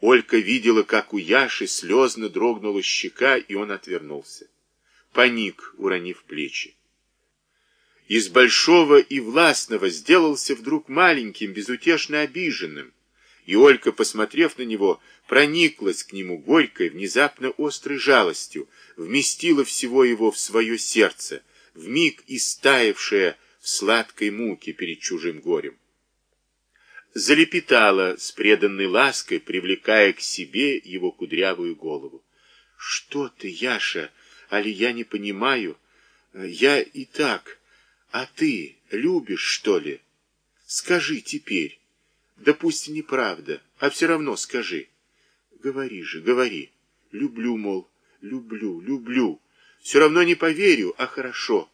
Олька видела, как у Яши слезно дрогнула щека, и он отвернулся. Паник, уронив плечи. Из большого и властного сделался вдруг маленьким, безутешно обиженным. И Олька, посмотрев на него, прониклась к нему горькой, внезапно острой жалостью, вместила всего его в свое сердце, вмиг истаявшее в сладкой муке перед чужим горем. Залепетала с преданной лаской, привлекая к себе его кудрявую голову. «Что ты, Яша? Али я не понимаю? Я и так. А ты любишь, что ли? Скажи теперь. Да пусть и неправда, а все равно скажи. Говори же, говори. Люблю, мол, люблю, люблю. Все равно не поверю, а хорошо.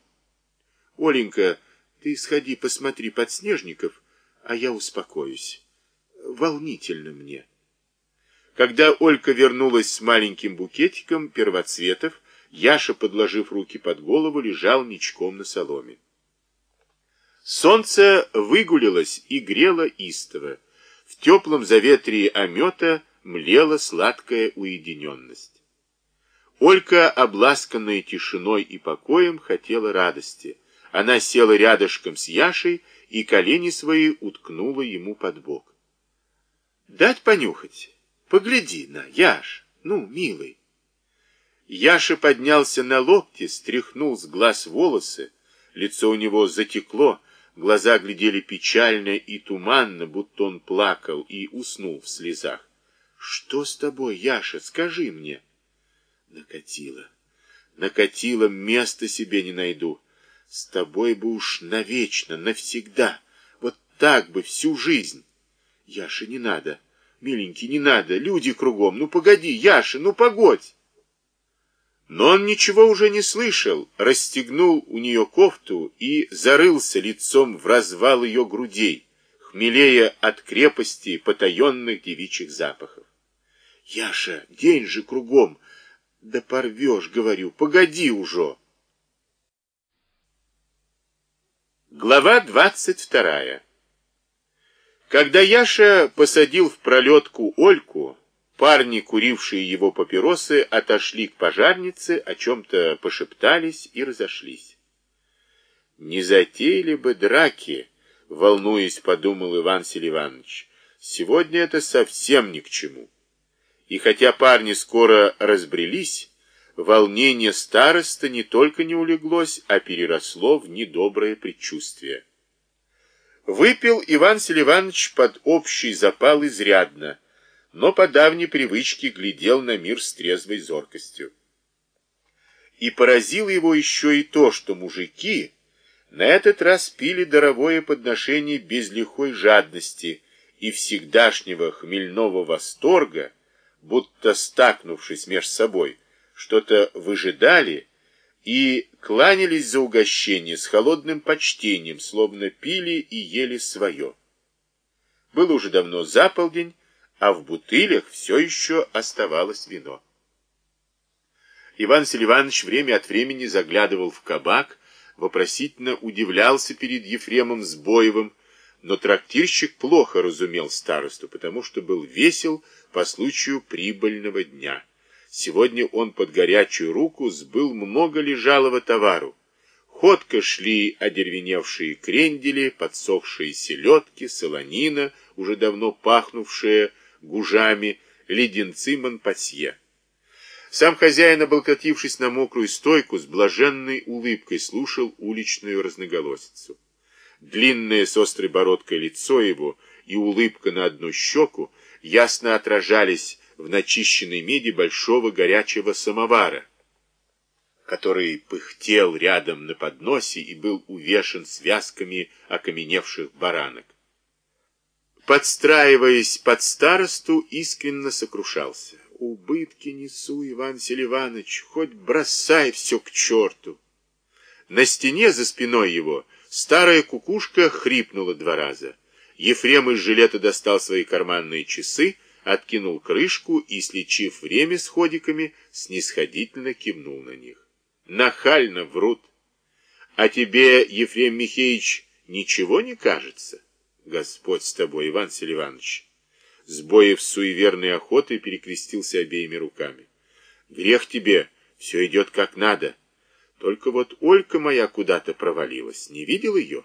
Оленька, ты сходи, посмотри подснежников, а я успокоюсь. Волнительно мне. Когда Олька вернулась с маленьким букетиком первоцветов, Яша, подложив руки под голову, лежал ничком на соломе. Солнце выгулилось и грело истово. В теплом заветрии омета млела сладкая уединенность. Олька, обласканная тишиной и покоем, хотела радости. Она села рядышком с Яшей и колени свои уткнула ему под бок. «Дать понюхать? Погляди на, Яш, ну, милый». Яша поднялся на локти, стряхнул с глаз волосы, лицо у него затекло, глаза глядели печально и туманно, будто он плакал и уснул в слезах. «Что с тобой, Яша, скажи мне?» Накатило, накатило, места себе не найду. С тобой бы уж навечно, навсегда, вот так бы всю жизнь. Яша, не надо, миленький, не надо, люди кругом, ну погоди, Яша, ну погодь. Но он ничего уже не слышал, расстегнул у нее кофту и зарылся лицом в развал ее грудей, хмелея от крепости потаенных девичьих запахов. Яша, день же кругом, да порвешь, говорю, погоди уже. Глава двадцать вторая. Когда Яша посадил в пролетку Ольку, парни, курившие его папиросы, отошли к пожарнице, о чем-то пошептались и разошлись. «Не затеяли бы драки», — волнуясь, подумал Иван Селиванович. «Сегодня это совсем ни к чему». И хотя парни скоро разбрелись, волнение староста не только не улеглось, а переросло в недоброе предчувствие. Выпил Иван Селиванович под общий запал изрядно, но по давней привычке глядел на мир с трезвой зоркостью. И поразило его еще и то, что мужики на этот раз пили даровое подношение без лихой жадности и всегдашнего хмельного восторга, будто стакнувшись меж собой, что-то выжидали и кланялись за угощение с холодным почтением, словно пили и ели свое. Было уже давно заполдень, а в бутылях все еще оставалось вино. Иван Селиванович время от времени заглядывал в кабак, вопросительно удивлялся перед Ефремом Сбоевым, но трактирщик плохо разумел старосту, потому что был весел по случаю прибыльного дня. Сегодня он под горячую руку сбыл много лежалого товару. Ходко шли одервеневшие крендели, подсохшие селедки, солонина, уже давно пахнувшая гужами, леденцы Монпасье. Сам хозяин, облокотившись на мокрую стойку, с блаженной улыбкой слушал уличную разноголосицу. Длинное с острой бородкой лицо его и улыбка на одну щеку ясно отражались в начищенной меди большого горячего самовара, который пыхтел рядом на подносе и был увешан связками окаменевших баранок. Подстраиваясь под старосту, искренно сокрушался. «Убытки несу, Иван Селиванович, хоть бросай все к черту!» На стене за спиной его старая кукушка хрипнула два раза. Ефрем из жилета достал свои карманные часы, откинул крышку и, слечив время с ходиками, снисходительно кивнул на них. Нахально врут. А тебе, Ефрем Михеевич, ничего не кажется? Господь с тобой, Иван Селиванович. Сбоев суеверной охотой перекрестился обеими руками. Грех тебе, все идет как надо. Только вот Олька моя куда-то провалилась. Не видел ее?